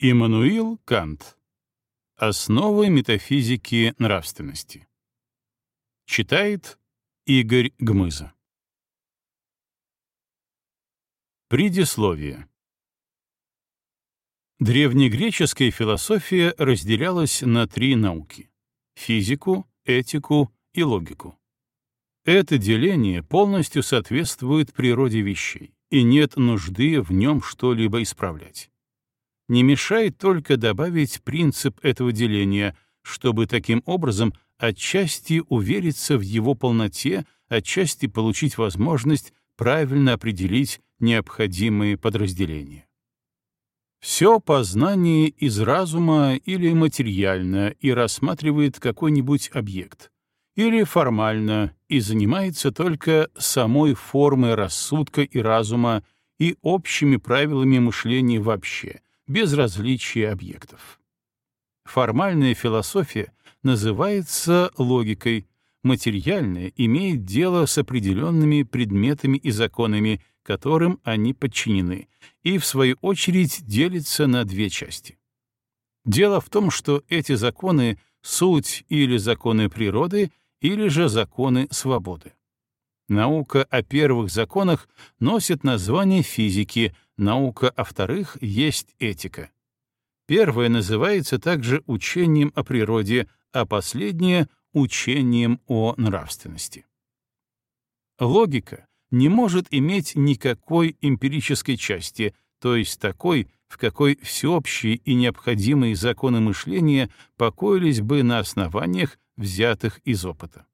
Иммануил Кант. Основы метафизики нравственности. Читает Игорь Гмыза. Предисловие. Древнегреческая философия разделялась на три науки — физику, этику и логику. Это деление полностью соответствует природе вещей, и нет нужды в нем что-либо исправлять. Не мешает только добавить принцип этого деления, чтобы таким образом отчасти увериться в его полноте, отчасти получить возможность правильно определить необходимые подразделения. Все познание из разума или материально и рассматривает какой-нибудь объект, или формально и занимается только самой формой рассудка и разума и общими правилами мышления вообще, без различия объектов. Формальная философия называется логикой, материальная имеет дело с определенными предметами и законами, которым они подчинены, и, в свою очередь, делится на две части. Дело в том, что эти законы — суть или законы природы, или же законы свободы. Наука о первых законах носит название физики, наука о вторых есть этика. Первое называется также учением о природе, а последнее — учением о нравственности. Логика не может иметь никакой эмпирической части, то есть такой, в какой всеобщие и необходимые законы мышления покоились бы на основаниях, взятых из опыта.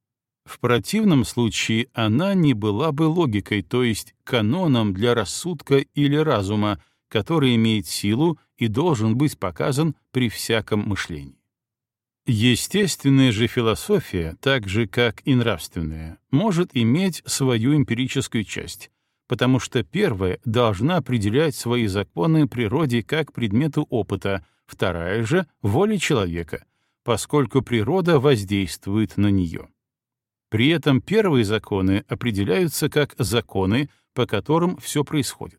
В противном случае она не была бы логикой, то есть каноном для рассудка или разума, который имеет силу и должен быть показан при всяком мышлении. Естественная же философия, так же как и нравственная, может иметь свою эмпирическую часть, потому что первая должна определять свои законы природе как предмету опыта, вторая же — воле человека, поскольку природа воздействует на нее. При этом первые законы определяются как законы, по которым все происходит.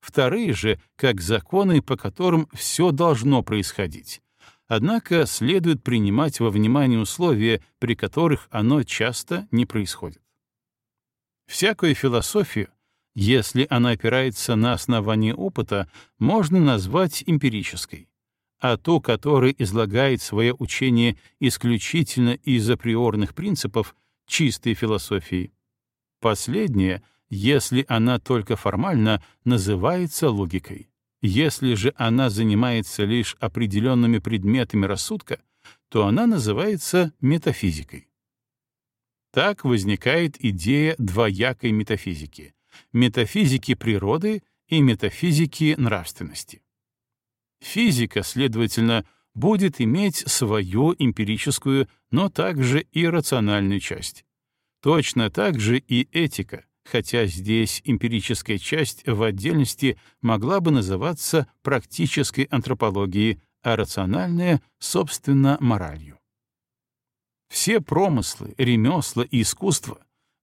Вторые же — как законы, по которым все должно происходить. Однако следует принимать во внимание условия, при которых оно часто не происходит. Всякую философию, если она опирается на основании опыта, можно назвать эмпирической, а ту, которая излагает свое учение исключительно из априорных принципов — чистой философией. Последняя, если она только формально, называется логикой. Если же она занимается лишь определенными предметами рассудка, то она называется метафизикой. Так возникает идея двоякой метафизики — метафизики природы и метафизики нравственности. Физика, следовательно, будет иметь свою эмпирическую, но также и рациональную часть. Точно так же и этика, хотя здесь эмпирическая часть в отдельности могла бы называться практической антропологией, а рациональная, собственно, моралью. Все промыслы, ремесла и искусство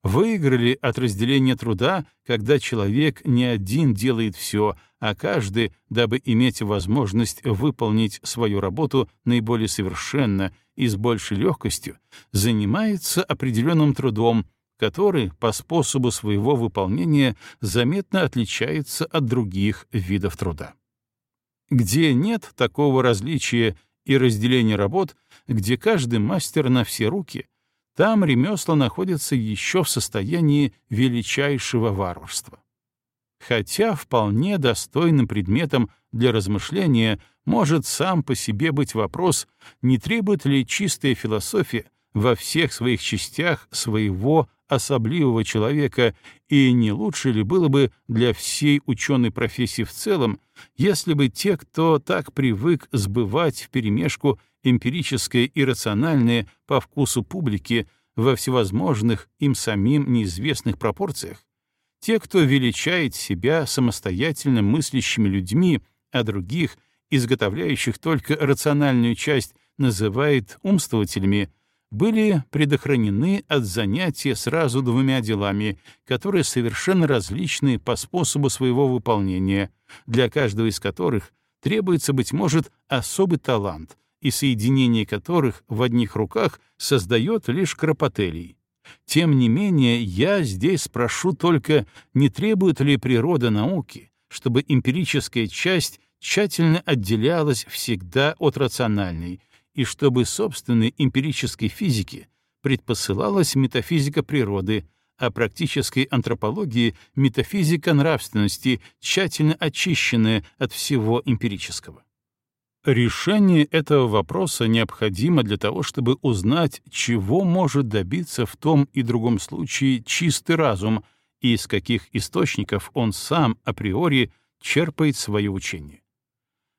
выиграли от разделения труда, когда человек не один делает все, а каждый, дабы иметь возможность выполнить свою работу наиболее совершенно и с большей легкостью, занимается определенным трудом, который по способу своего выполнения заметно отличается от других видов труда. Где нет такого различия и разделения работ, где каждый мастер на все руки — там ремесла находятся еще в состоянии величайшего варварства. Хотя вполне достойным предметом для размышления может сам по себе быть вопрос, не требует ли чистая философия во всех своих частях своего особливого человека, и не лучше ли было бы для всей ученой профессии в целом, если бы те, кто так привык сбывать вперемешку эмпирическое и рациональное по вкусу публики во всевозможных им самим неизвестных пропорциях, те, кто величает себя самостоятельно мыслящими людьми, а других, изготовляющих только рациональную часть, называет умствователями, были предохранены от занятия сразу двумя делами, которые совершенно различны по способу своего выполнения, для каждого из которых требуется, быть может, особый талант, и соединение которых в одних руках создает лишь Кропотелий. Тем не менее, я здесь спрошу только, не требует ли природа науки, чтобы эмпирическая часть тщательно отделялась всегда от рациональной, и чтобы собственной эмпирической физике предпосылалась метафизика природы, а практической антропологии — метафизика нравственности, тщательно очищенная от всего эмпирического. Решение этого вопроса необходимо для того, чтобы узнать, чего может добиться в том и другом случае чистый разум и из каких источников он сам априори черпает свое учение.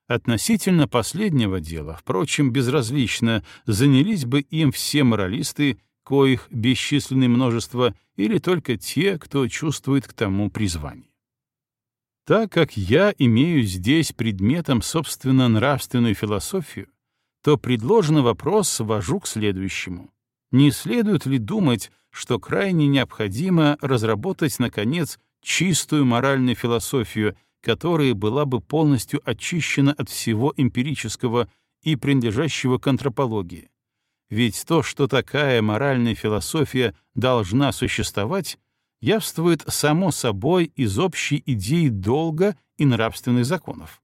Относительно последнего дела, впрочем, безразлично, занялись бы им все моралисты, коих бесчисленное множество, или только те, кто чувствует к тому призвание. Так как я имею здесь предметом, собственно, нравственную философию, то предложенный вопрос свожу к следующему. Не следует ли думать, что крайне необходимо разработать, наконец, чистую моральную философию, которая была бы полностью очищена от всего эмпирического и принадлежащего к антропологии. Ведь то, что такая моральная философия должна существовать, явствует само собой из общей идеи долга и нравственных законов.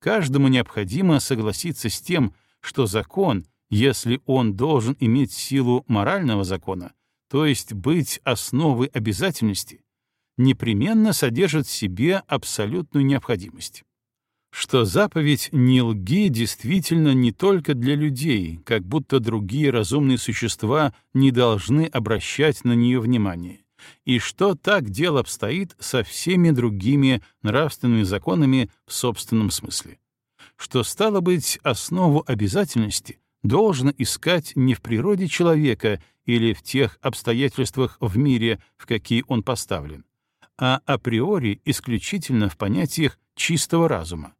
Каждому необходимо согласиться с тем, что закон, если он должен иметь силу морального закона, то есть быть основой обязательности, непременно содержит в себе абсолютную необходимость. Что заповедь «не лги» действительно не только для людей, как будто другие разумные существа не должны обращать на нее внимание, и что так дело обстоит со всеми другими нравственными законами в собственном смысле. Что, стало быть, основу обязательности должно искать не в природе человека или в тех обстоятельствах в мире, в какие он поставлен, а априори исключительно в понятиях чистого разума,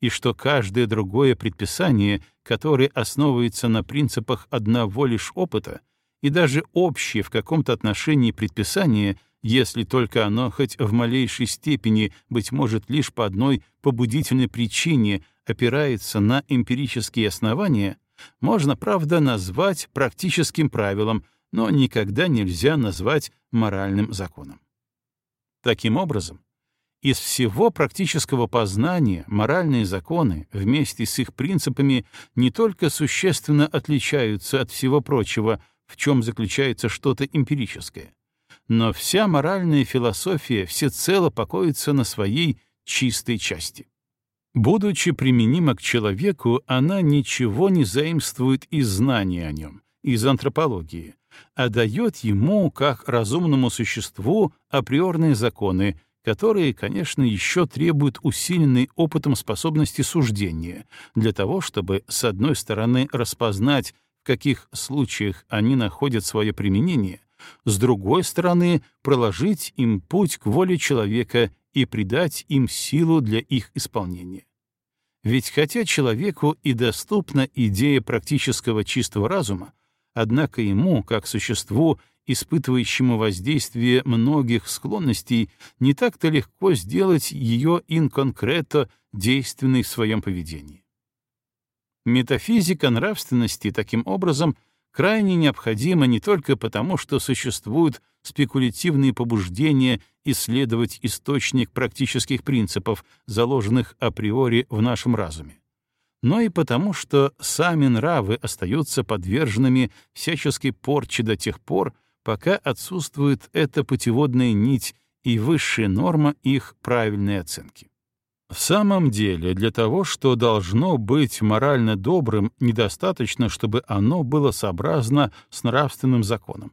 и что каждое другое предписание, которое основывается на принципах одного лишь опыта, и даже общее в каком-то отношении предписание, если только оно хоть в малейшей степени, быть может, лишь по одной побудительной причине опирается на эмпирические основания, можно, правда, назвать практическим правилом, но никогда нельзя назвать моральным законом. Таким образом, из всего практического познания моральные законы вместе с их принципами не только существенно отличаются от всего прочего, в чем заключается что-то эмпирическое, но вся моральная философия всецело покоится на своей чистой части. Будучи применима к человеку, она ничего не заимствует из знания о нем, из антропологии, а дает ему, как разумному существу, априорные законы, которые, конечно, еще требуют усиленной опытом способности суждения для того, чтобы, с одной стороны, распознать, в каких случаях они находят свое применение, с другой стороны, проложить им путь к воле человека и придать им силу для их исполнения. Ведь хотя человеку и доступна идея практического чистого разума, Однако ему, как существу, испытывающему воздействие многих склонностей, не так-то легко сделать ее инконкрето действенной в своем поведении. Метафизика нравственности, таким образом, крайне необходима не только потому, что существуют спекулятивные побуждения исследовать источник практических принципов, заложенных априори в нашем разуме, но и потому, что сами нравы остаются подверженными всяческой порче до тех пор, пока отсутствует эта путеводная нить и высшая норма их правильной оценки. В самом деле, для того, что должно быть морально добрым, недостаточно, чтобы оно было сообразно с нравственным законом.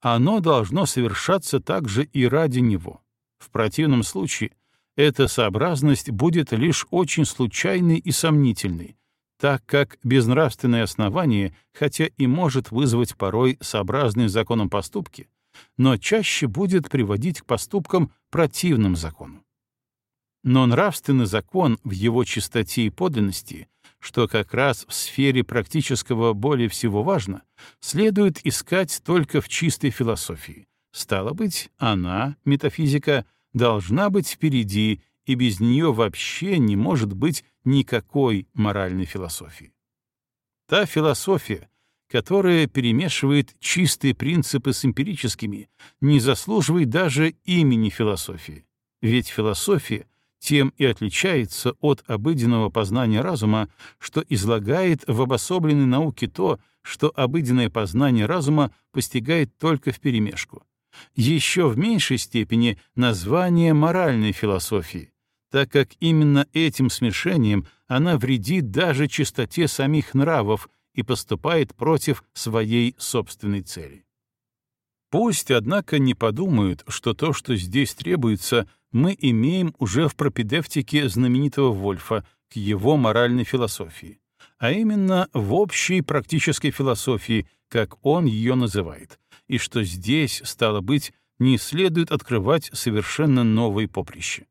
Оно должно совершаться также и ради него. В противном случае — эта сообразность будет лишь очень случайной и сомнительной, так как безнравственное основание, хотя и может вызвать порой сообразные законам поступки, но чаще будет приводить к поступкам противным закону. Но нравственный закон в его чистоте и подлинности, что как раз в сфере практического более всего важно, следует искать только в чистой философии. Стало быть, она, метафизика, должна быть впереди, и без нее вообще не может быть никакой моральной философии. Та философия, которая перемешивает чистые принципы с эмпирическими, не заслуживает даже имени философии. Ведь философия тем и отличается от обыденного познания разума, что излагает в обособленной науке то, что обыденное познание разума постигает только вперемешку. Еще в меньшей степени название моральной философии, так как именно этим смешением она вредит даже чистоте самих нравов и поступает против своей собственной цели. Пусть, однако, не подумают, что то, что здесь требуется, мы имеем уже в пропедевтике знаменитого Вольфа к его моральной философии, а именно в общей практической философии, как он ее называет, и что здесь, стало быть, не следует открывать совершенно новые поприща.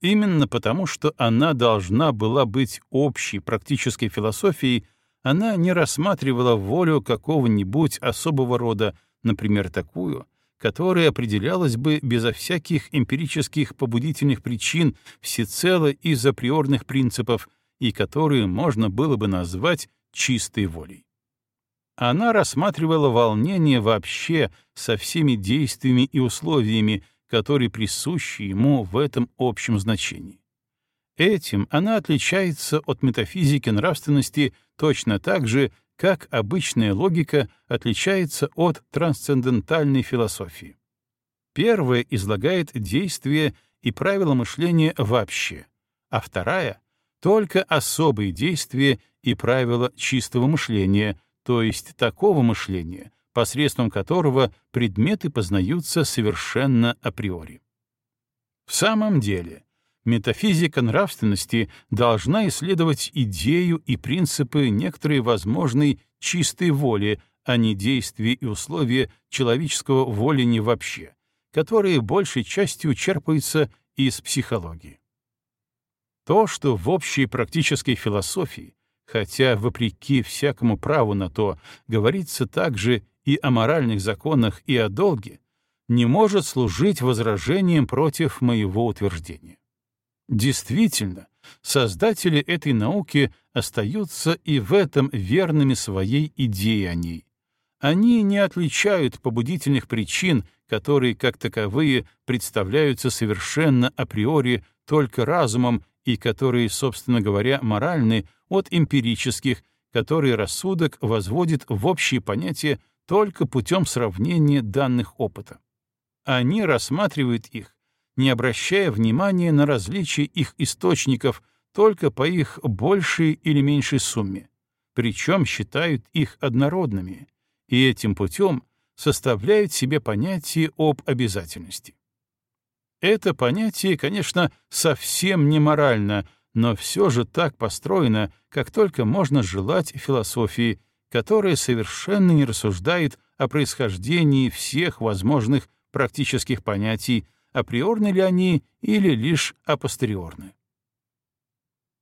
Именно потому, что она должна была быть общей практической философией, она не рассматривала волю какого-нибудь особого рода, например, такую, которая определялась бы безо всяких эмпирических побудительных причин всецело из априорных принципов и которую можно было бы назвать чистой волей. Она рассматривала волнение вообще со всеми действиями и условиями, которые присущи ему в этом общем значении. Этим она отличается от метафизики нравственности точно так же, как обычная логика отличается от трансцендентальной философии. Первая излагает действия и правила мышления вообще, а вторая — только особые действия и правила чистого мышления, то есть такого мышления, посредством которого предметы познаются совершенно априори. В самом деле, метафизика нравственности должна исследовать идею и принципы некоторой возможной чистой воли, а не действия и условия человеческого воления вообще, которые большей частью черпаются из психологии. То, что в общей практической философии, хотя вопреки всякому праву на то, говорится также и о моральных законах, и о долге, не может служить возражением против моего утверждения. Действительно, создатели этой науки остаются и в этом верными своей идее о ней. Они не отличают побудительных причин, которые, как таковые, представляются совершенно априори только разумом и которые, собственно говоря, моральны, от эмпирических, которые рассудок возводит в общие понятия только путем сравнения данных опыта. Они рассматривают их не обращая внимания на различия их источников только по их большей или меньшей сумме, причем считают их однородными, и этим путем составляют себе понятие об обязательности. Это понятие, конечно, совсем не морально, но все же так построено, как только можно желать философии, которая совершенно не рассуждает о происхождении всех возможных практических понятий, априорны ли они или лишь апостериорны.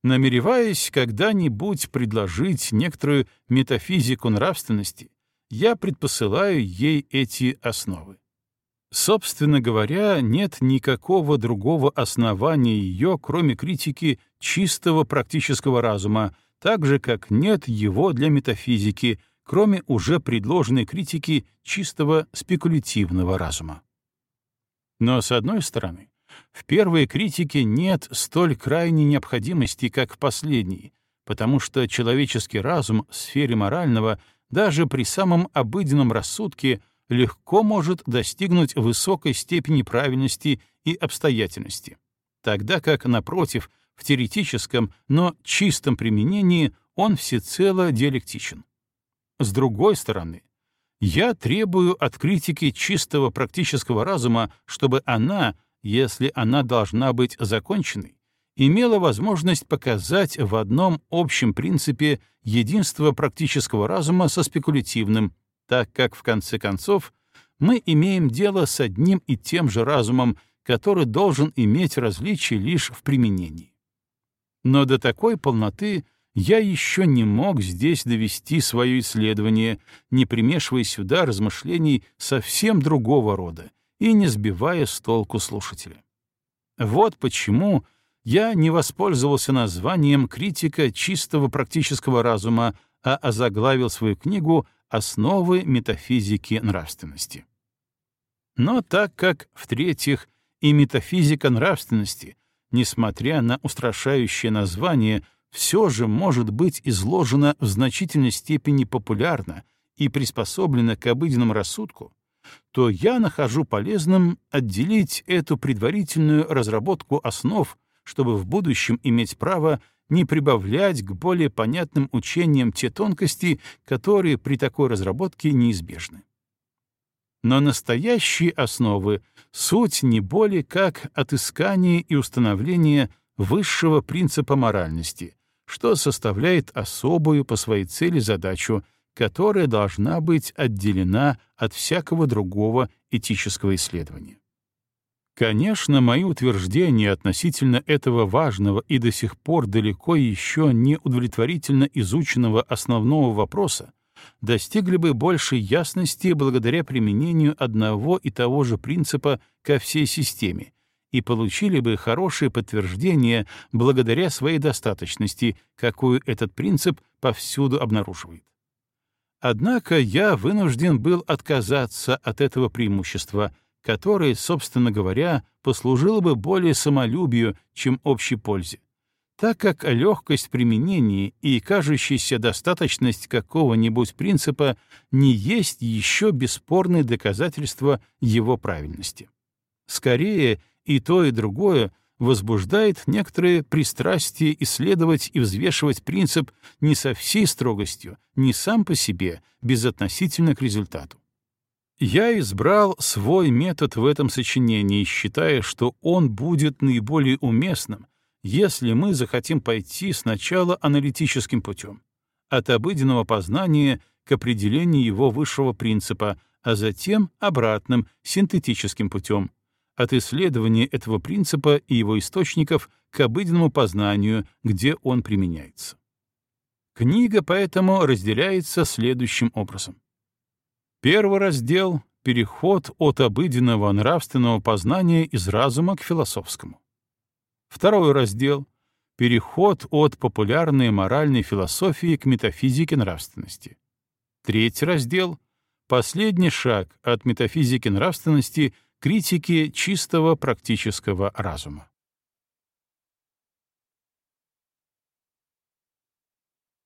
Намереваясь когда-нибудь предложить некоторую метафизику нравственности, я предпосылаю ей эти основы. Собственно говоря, нет никакого другого основания ее, кроме критики чистого практического разума, так же, как нет его для метафизики, кроме уже предложенной критики чистого спекулятивного разума. Но, с одной стороны, в первой критике нет столь крайней необходимости, как в последней, потому что человеческий разум в сфере морального даже при самом обыденном рассудке легко может достигнуть высокой степени правильности и обстоятельности, тогда как, напротив, в теоретическом, но чистом применении он всецело диалектичен. С другой стороны, я требую от критики чистого практического разума, чтобы она, если она должна быть законченной, имела возможность показать в одном общем принципе единство практического разума со спекулятивным, так как, в конце концов, мы имеем дело с одним и тем же разумом, который должен иметь различия лишь в применении. Но до такой полноты я еще не мог здесь довести свое исследование, не примешивая сюда размышлений совсем другого рода и не сбивая с толку слушателя. Вот почему я не воспользовался названием «Критика чистого практического разума», а озаглавил свою книгу «Основы метафизики нравственности». Но так как, в-третьих, и метафизика нравственности, несмотря на устрашающее название, все же может быть изложена в значительной степени популярно и приспособлена к обыденному рассудку, то я нахожу полезным отделить эту предварительную разработку основ, чтобы в будущем иметь право не прибавлять к более понятным учениям те тонкости, которые при такой разработке неизбежны. Но настоящие основы — суть не более как отыскание и установление высшего принципа моральности, что составляет особую по своей цели задачу, которая должна быть отделена от всякого другого этического исследования. Конечно, мои утверждения относительно этого важного и до сих пор далеко еще не удовлетворительно изученного основного вопроса достигли бы большей ясности благодаря применению одного и того же принципа ко всей системе и получили бы хорошее подтверждение благодаря своей достаточности, какую этот принцип повсюду обнаруживает. Однако я вынужден был отказаться от этого преимущества, которое, собственно говоря, послужило бы более самолюбию, чем общей пользе так как легкость применения и кажущаяся достаточность какого-нибудь принципа не есть еще бесспорное доказательство его правильности. Скорее, и то, и другое возбуждает некоторые пристрастие исследовать и взвешивать принцип не со всей строгостью, не сам по себе, безотносительно к результату. Я избрал свой метод в этом сочинении, считая, что он будет наиболее уместным, если мы захотим пойти сначала аналитическим путем, от обыденного познания к определению его высшего принципа, а затем обратным, синтетическим путем, от исследования этого принципа и его источников к обыденному познанию, где он применяется. Книга поэтому разделяется следующим образом. Первый раздел — переход от обыденного нравственного познания из разума к философскому. Второй раздел — переход от популярной моральной философии к метафизике нравственности. Третий раздел — последний шаг от метафизики нравственности критике чистого практического разума.